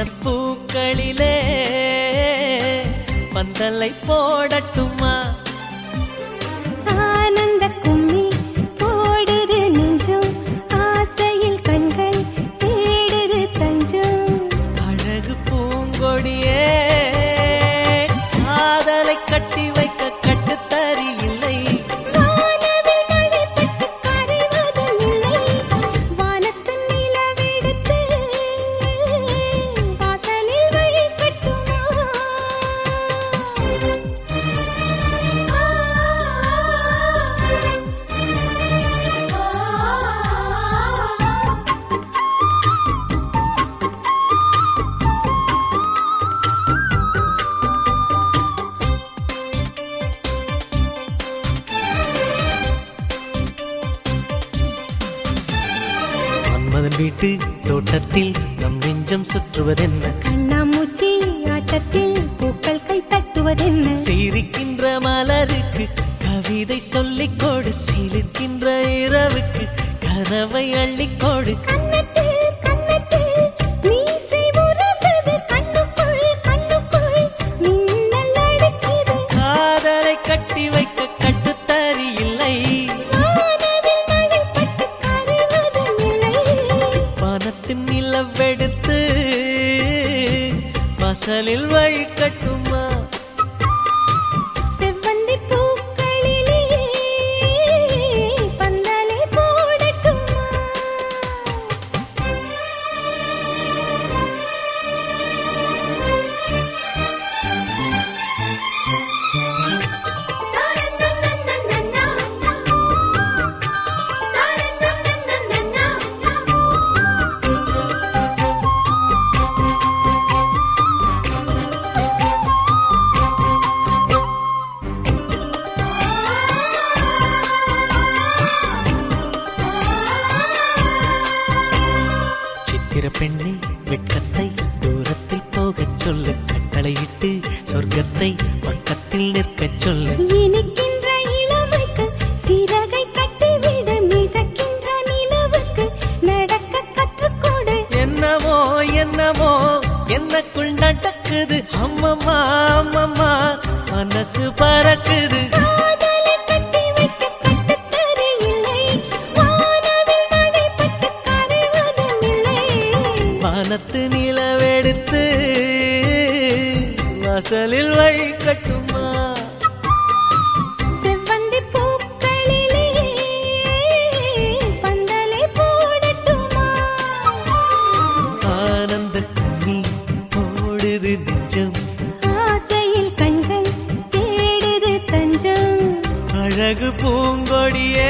வனப்பூக்களிலே பந்தலை போடட்டுமா? மன்மதன் வீட்டு தோட்டத்தில் நம் நெஞ்சம் சுற்றுவதென்ன? கண்ணாமூச்சி ஆட்டத்தில் பூக்கள் கை தட்டுவதென்ன? சிரிக்கின்ற மலருக்கு கவிதை சொல்லிக் கொடு. சிரிக்கின்ற இரவுக்கு கனவை அள்ளிக்கொடு நிலவெடுத்து வாசலில் வழி கட்டுமா சித்திர பெண்ணே வெட்கத்தை தூரத்தில் போகச் சொல்லு கட்டளையிட்டு சொர்க்கத்தை பக்கத்தில் நிற்கச் சொல்லு. இனிக்கின்ற இளமைக்கு சிறகை கட்டிவிடு மிதக்கின்ற நிலவுக்கு நடக்க கற்றுக்கொடு. என்னமோ என்னமோ என்னக்குள் நடக்குது. அம்மம்மா அம்மம்மா மனசு பறக்குது. கண்கள் தேடுது தஞ்சம். அழகு பூங்கொடியே